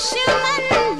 दुश्मन